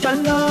Ciao, ciao.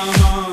Sommer